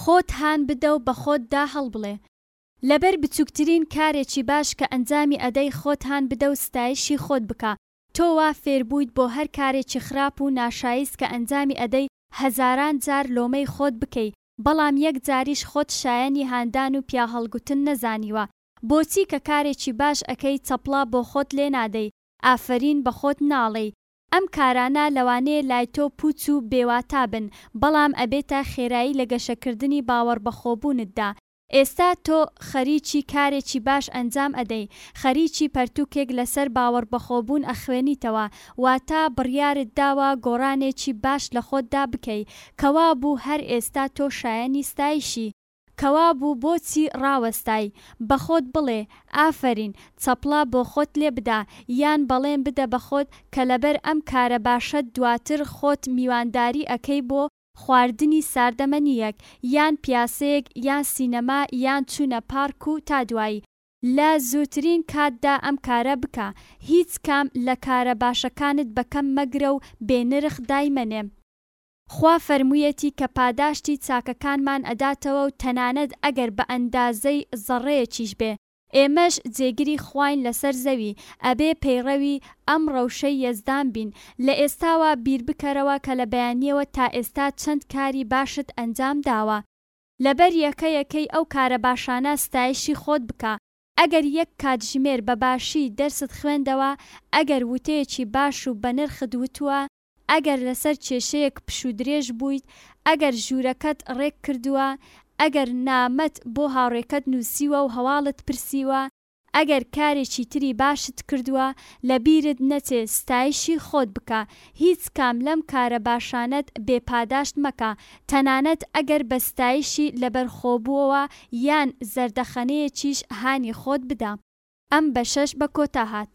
خۆت هان بدە و بە خۆت دا هەڵبڵێ لەبەر بچوکترین کارێکی باش کە ئەنجامی ئەدەی خۆت هان بدە و ستایشی خۆت بکە تۆ وا فێر بوویت بۆ هەر کارێکی خراپ و ناشایست کە ئەنجامی ئەدەی هەزاران جار لۆمەی خۆت بکەی بەڵام یەک جاریش خۆت شایەنی هاندان و پیا هەڵگوتن نەزانیوە بۆچی کە کارێکی باش ئەکەی چەپڵە بۆ خۆت لێ نادەی ئافەرین بە خۆت ناڵێی ئەم کارانە لەوانەیە لای تۆ پووچ و بێ واتا بن، بەڵام ئەبێتە خێرایی لە گەشەکردنی باوەڕبەخۆبوونتدا. ئێستا تۆ خەریکی کارێکی باش ئەنجام ئەدەی، خەریکی پەرتووکێک لەسەر باوەڕبەخۆبوون ئەخوێنیتەوە، واتە بڕیارت داوە گۆڕانێکی باش لە خۆتدا بکەی، کەوابوو هەر ئێستا تۆ شایەنی ستایشی، کەوابوو بۆچی ڕاوەستای؟ بە خۆت بڵێ، ئافەرین، چەپڵە بۆ خۆت لێ بدە، یان بەڵێن بدە بە خۆت کە لەبەر ئەم کارە باشەت دواتر خۆت میوانداری ئەکەی بۆ خواردنی ساردەمەنییەک، یان پیاسەیەک، یان سینەما، یان چوونە پارک و تا دوایی. لە زووترین کاتدا ئەم کارە بکە. هیچ کام لە کارە باشەکانت بە کەم مەگرە و بێنرخ دایمەنێ. خوا فەرموویەتی کە پاداشتی چاکەکانمان ئەداتەوە و تەنانەت ئەگەر بە ئەندازەی زەڕەیەکیش بێ، ئێمەش جێگری خواین لەسەر زەوی، ئەبێ پەیڕەوی ئەم ڕەوشەی یەزدان بین، لە ئێستاوە بیربکەرەوە کە لە بەیانیەوە تا ئێستا چەند کاری باشت ئەنجام داوە، لەبەر یەکە یەکەی ئەو کارە باشانە ستایشی خۆت بکە، ئەگەر یەک کاتژمێر بە باشی دەرست خوێندەوە، ئەگەر وتەیەکی باش و بەنرخت وتووە، ئەگەر لەسەر کێشەیەک پشوودرێژ بوویت، ئەگەر ژوورەکەت ڕێک کردووە، ئەگەر نامەت بۆ هاوڕێکەت نووسیوە و هەواڵت پرسیوە، ئەگەر کارێکی تری باشت کردووە، لەبیرت نەچێ ستایشی خۆت بکە. هیچ کام لەم کارە باشانەت بێ پاداشت مەکە، تەنانەت ئەگەر بە ستایشی لەبەرخۆبووەوە یان زەردەخەنەیەکیش هانی خۆت بدە. ئەم بەشەش بە کۆتا هات.